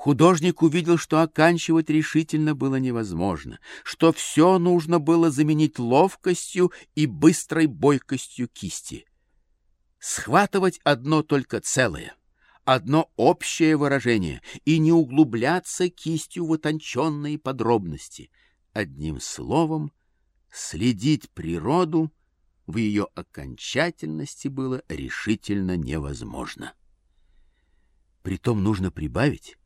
Художник увидел, что оканчивать решительно было невозможно, что все нужно было заменить ловкостью и быстрой бойкостью кисти. Схватывать одно только целое, одно общее выражение и не углубляться кистью в утонченные подробности. Одним словом, следить природу в ее окончательности было решительно невозможно. Притом нужно прибавить,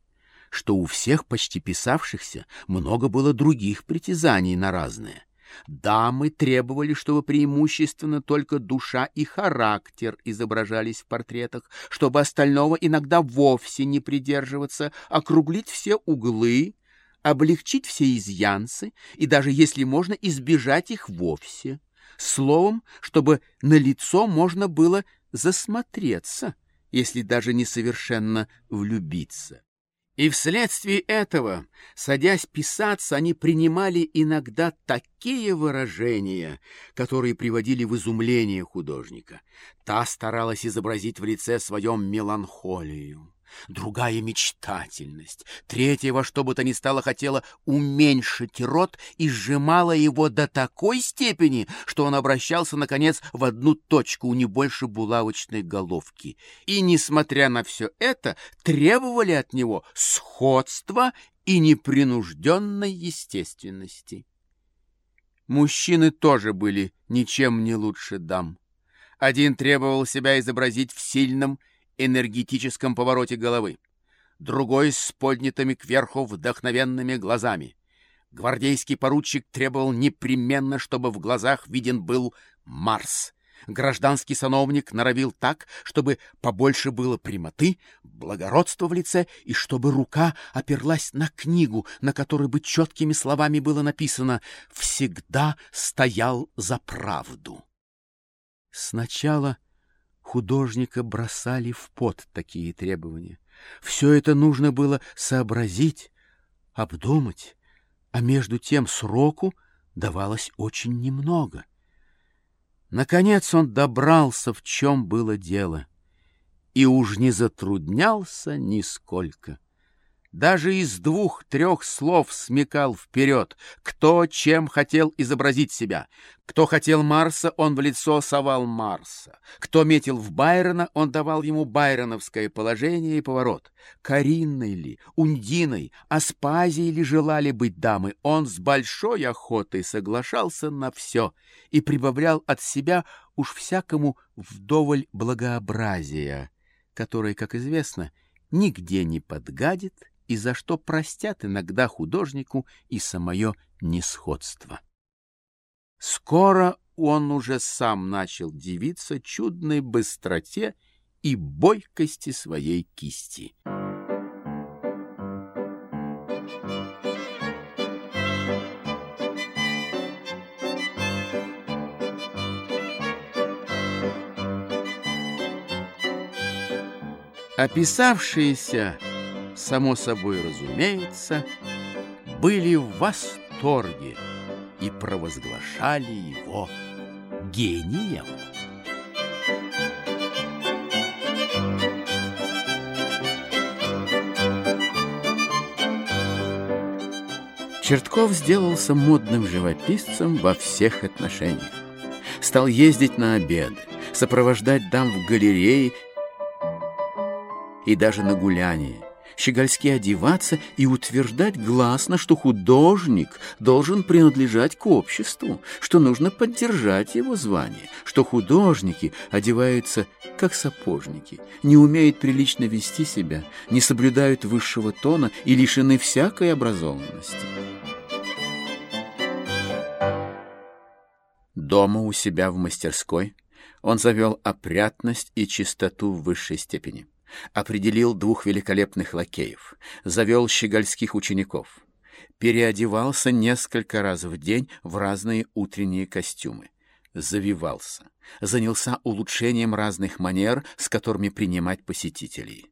что у всех почти писавшихся много было других притязаний на разное. Дамы требовали, чтобы преимущественно только душа и характер изображались в портретах, чтобы остального иногда вовсе не придерживаться, округлить все углы, облегчить все изъянцы и даже, если можно, избежать их вовсе. Словом, чтобы на лицо можно было засмотреться, если даже не совершенно влюбиться. И вследствие этого, садясь писаться, они принимали иногда такие выражения, которые приводили в изумление художника. Та старалась изобразить в лице своем меланхолию другая — мечтательность, третья во что бы то ни стало хотела уменьшить рот и сжимала его до такой степени, что он обращался, наконец, в одну точку, не больше булавочной головки. И, несмотря на все это, требовали от него сходства и непринужденной естественности. Мужчины тоже были ничем не лучше дам. Один требовал себя изобразить в сильном энергетическом повороте головы, другой с поднятыми кверху вдохновенными глазами. Гвардейский поручик требовал непременно, чтобы в глазах виден был Марс. Гражданский сановник норовил так, чтобы побольше было прямоты, благородства в лице, и чтобы рука оперлась на книгу, на которой бы четкими словами было написано «Всегда стоял за правду». Сначала художника бросали в пот такие требования. Все это нужно было сообразить, обдумать, а между тем сроку давалось очень немного. Наконец он добрался, в чем было дело, и уж не затруднялся нисколько даже из двух-трех слов смекал вперед, кто чем хотел изобразить себя. Кто хотел Марса, он в лицо совал Марса. Кто метил в Байрона, он давал ему байроновское положение и поворот. Каринной ли, Ундиной, Аспазией ли желали быть дамы, он с большой охотой соглашался на все и прибавлял от себя уж всякому вдоволь благообразия, которое, как известно, нигде не подгадит и за что простят иногда художнику и самое несходство. Скоро он уже сам начал дивиться чудной быстроте и бойкости своей кисти. Описавшиеся само собой разумеется, были в восторге и провозглашали его гением. Чертков сделался модным живописцем во всех отношениях. Стал ездить на обеды, сопровождать дам в галерее и даже на гуляние щегольски одеваться и утверждать гласно, что художник должен принадлежать к обществу, что нужно поддержать его звание, что художники одеваются как сапожники, не умеют прилично вести себя, не соблюдают высшего тона и лишены всякой образованности. Дома у себя в мастерской он завел опрятность и чистоту в высшей степени определил двух великолепных лакеев, завел щегольских учеников, переодевался несколько раз в день в разные утренние костюмы, завивался, занялся улучшением разных манер, с которыми принимать посетителей,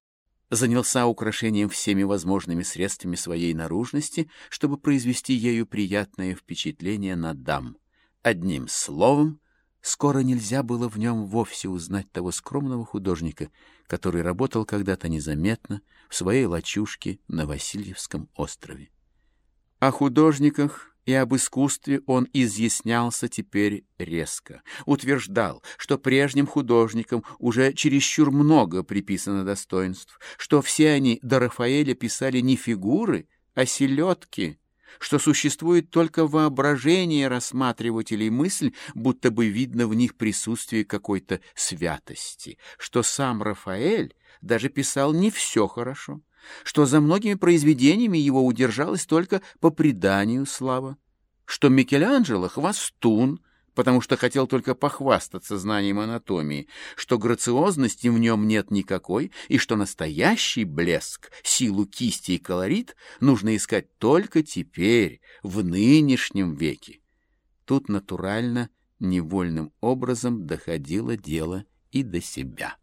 занялся украшением всеми возможными средствами своей наружности, чтобы произвести ею приятное впечатление на дам. Одним словом, Скоро нельзя было в нем вовсе узнать того скромного художника, который работал когда-то незаметно в своей лачушке на Васильевском острове. О художниках и об искусстве он изъяснялся теперь резко. Утверждал, что прежним художникам уже чересчур много приписано достоинств, что все они до Рафаэля писали не фигуры, а селедки, что существует только воображение рассматривателей мысль, будто бы видно в них присутствие какой-то святости, что сам Рафаэль даже писал не все хорошо, что за многими произведениями его удержалась только по преданию слава, что Микеланджело — хвостун, потому что хотел только похвастаться знанием анатомии, что грациозности в нем нет никакой, и что настоящий блеск, силу кисти и колорит нужно искать только теперь, в нынешнем веке. Тут натурально, невольным образом доходило дело и до себя.